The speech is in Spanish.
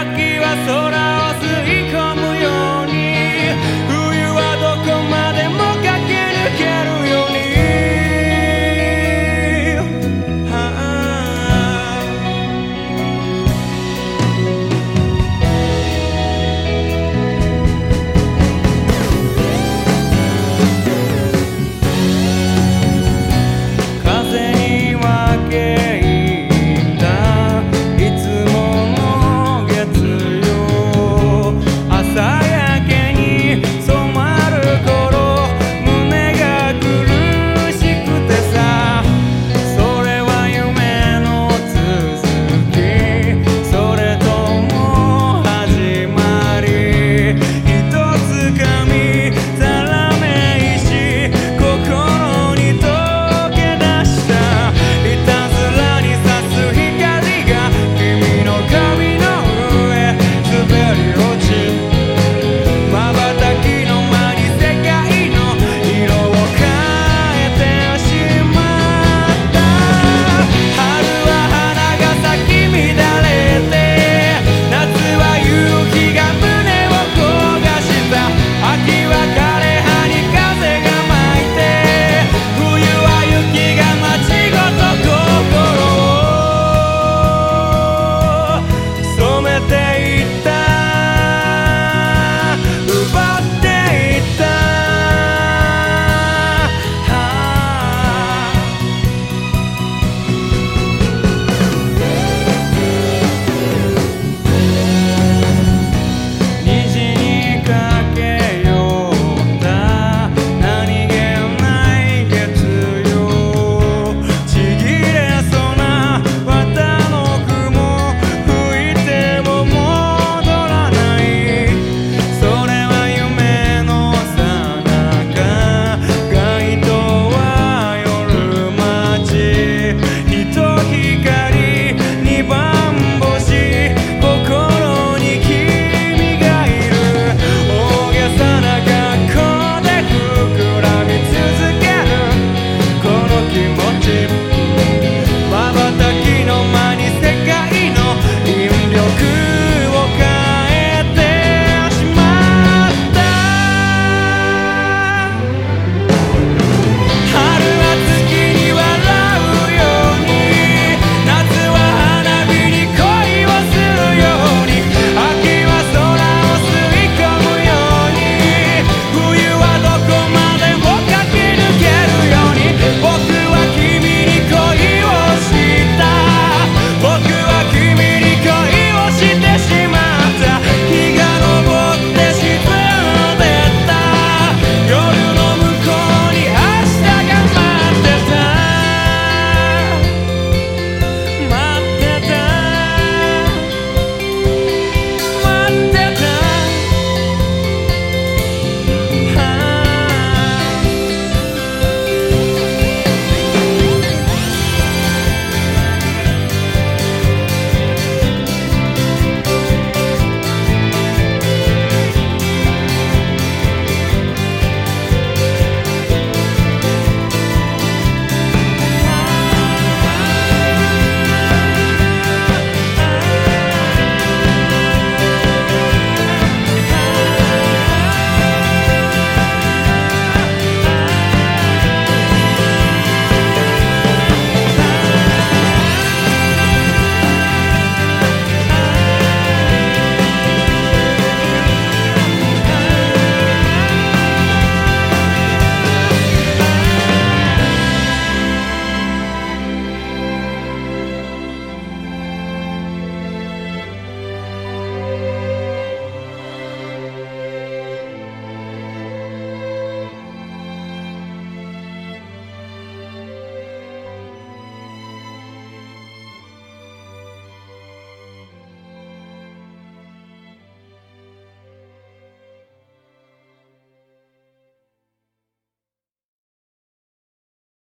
aquí vas a orar.